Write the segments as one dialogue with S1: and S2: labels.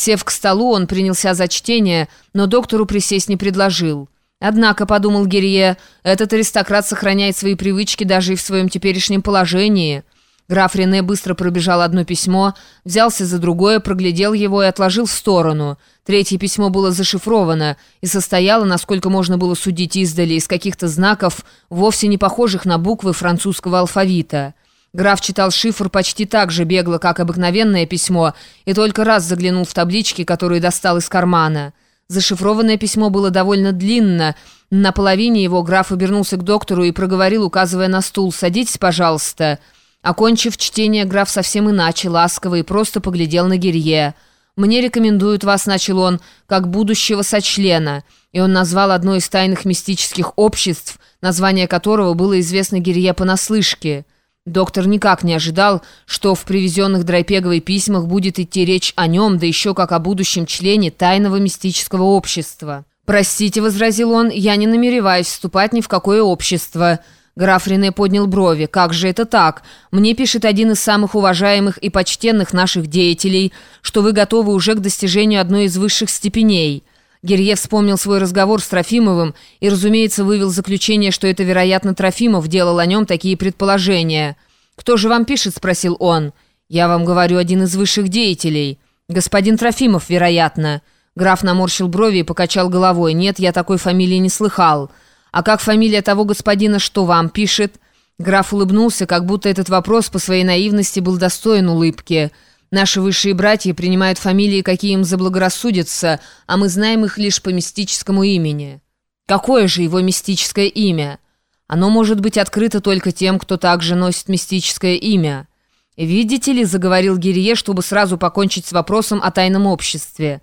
S1: Сев к столу, он принялся за чтение, но доктору присесть не предложил. «Однако», — подумал Герье, — «этот аристократ сохраняет свои привычки даже и в своем теперешнем положении». Граф Рене быстро пробежал одно письмо, взялся за другое, проглядел его и отложил в сторону. Третье письмо было зашифровано и состояло, насколько можно было судить издали, из каких-то знаков, вовсе не похожих на буквы французского алфавита. Граф читал шифр почти так же бегло, как обыкновенное письмо, и только раз заглянул в таблички, которые достал из кармана. Зашифрованное письмо было довольно длинно. На половине его граф обернулся к доктору и проговорил, указывая на стул, «Садитесь, пожалуйста». Окончив чтение, граф совсем иначе, ласково и просто поглядел на Гирье. «Мне рекомендуют вас», — начал он, — «как будущего сочлена». И он назвал одно из тайных мистических обществ, название которого было известно Гирье понаслышке. Доктор никак не ожидал, что в привезенных Драйпеговой письмах будет идти речь о нем, да еще как о будущем члене тайного мистического общества. «Простите», — возразил он, — «я не намереваюсь вступать ни в какое общество». Граф Рене поднял брови. «Как же это так? Мне пишет один из самых уважаемых и почтенных наших деятелей, что вы готовы уже к достижению одной из высших степеней». Герье вспомнил свой разговор с Трофимовым и, разумеется, вывел заключение, что это, вероятно, Трофимов делал о нем такие предположения. «Кто же вам пишет?» – спросил он. «Я вам говорю, один из высших деятелей. Господин Трофимов, вероятно». Граф наморщил брови и покачал головой. «Нет, я такой фамилии не слыхал». «А как фамилия того господина, что вам пишет?» Граф улыбнулся, как будто этот вопрос по своей наивности был достоин улыбки. Наши высшие братья принимают фамилии, какие им заблагорассудятся, а мы знаем их лишь по мистическому имени. Какое же его мистическое имя? Оно может быть открыто только тем, кто также носит мистическое имя. «Видите ли», — заговорил Гирье, чтобы сразу покончить с вопросом о тайном обществе.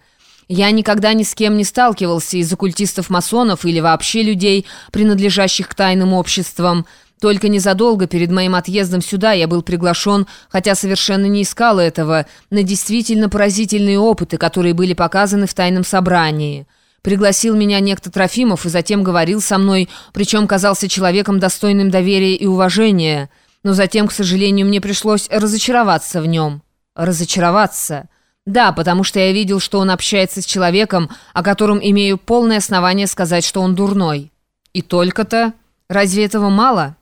S1: «Я никогда ни с кем не сталкивался из оккультистов-масонов или вообще людей, принадлежащих к тайным обществам». Только незадолго перед моим отъездом сюда я был приглашен, хотя совершенно не искал этого, на действительно поразительные опыты, которые были показаны в тайном собрании. Пригласил меня некто Трофимов и затем говорил со мной, причем казался человеком достойным доверия и уважения. Но затем, к сожалению, мне пришлось разочароваться в нем. Разочароваться? Да, потому что я видел, что он общается с человеком, о котором имею полное основание сказать, что он дурной. И только-то... Разве этого мало?»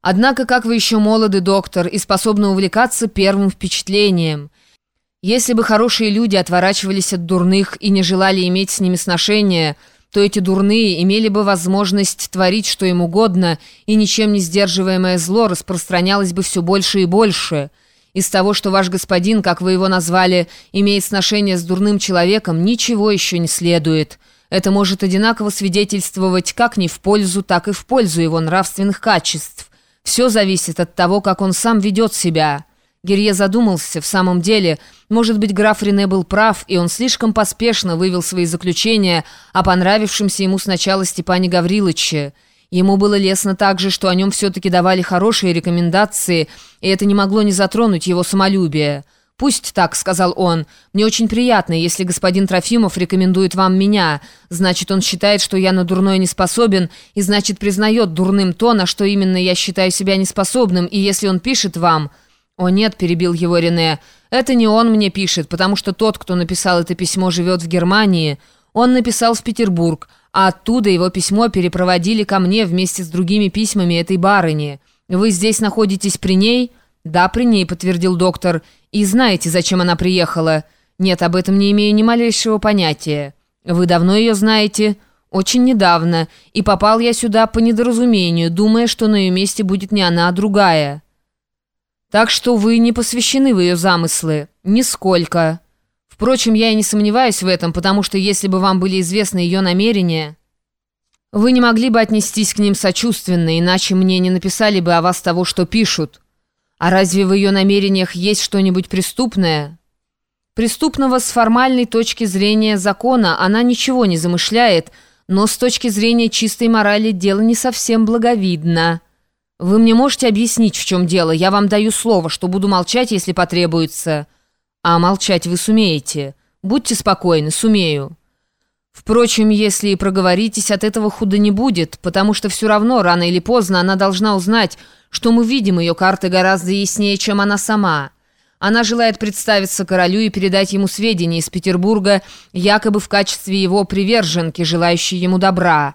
S1: Однако, как вы еще молоды, доктор, и способны увлекаться первым впечатлением. Если бы хорошие люди отворачивались от дурных и не желали иметь с ними сношения, то эти дурные имели бы возможность творить что им угодно, и ничем не сдерживаемое зло распространялось бы все больше и больше. Из того, что ваш господин, как вы его назвали, имеет сношение с дурным человеком, ничего еще не следует. Это может одинаково свидетельствовать как не в пользу, так и в пользу его нравственных качеств. Все зависит от того, как он сам ведет себя». Герье задумался, в самом деле, может быть, граф Рене был прав, и он слишком поспешно вывел свои заключения о понравившемся ему сначала Степане Гавриловиче. Ему было лестно также, что о нем все-таки давали хорошие рекомендации, и это не могло не затронуть его самолюбие. «Пусть так», — сказал он. «Мне очень приятно, если господин Трофимов рекомендует вам меня. Значит, он считает, что я на дурное не способен, и значит, признает дурным то, на что именно я считаю себя неспособным, и если он пишет вам...» «О нет», — перебил его Рене, — «это не он мне пишет, потому что тот, кто написал это письмо, живет в Германии. Он написал в Петербург, а оттуда его письмо перепроводили ко мне вместе с другими письмами этой барыни. Вы здесь находитесь при ней?» «Да, при ней», — подтвердил доктор. «И знаете, зачем она приехала?» «Нет, об этом не имею ни малейшего понятия». «Вы давно ее знаете?» «Очень недавно. И попал я сюда по недоразумению, думая, что на ее месте будет не она, а другая». «Так что вы не посвящены в ее замыслы?» «Нисколько». «Впрочем, я и не сомневаюсь в этом, потому что если бы вам были известны ее намерения...» «Вы не могли бы отнестись к ним сочувственно, иначе мне не написали бы о вас того, что пишут». А разве в ее намерениях есть что-нибудь преступное? Преступного с формальной точки зрения закона она ничего не замышляет, но с точки зрения чистой морали дело не совсем благовидно. Вы мне можете объяснить, в чем дело? Я вам даю слово, что буду молчать, если потребуется. А молчать вы сумеете. Будьте спокойны, сумею. Впрочем, если и проговоритесь, от этого худо не будет, потому что все равно, рано или поздно, она должна узнать, что мы видим ее карты гораздо яснее, чем она сама. Она желает представиться королю и передать ему сведения из Петербурга, якобы в качестве его приверженки, желающей ему добра.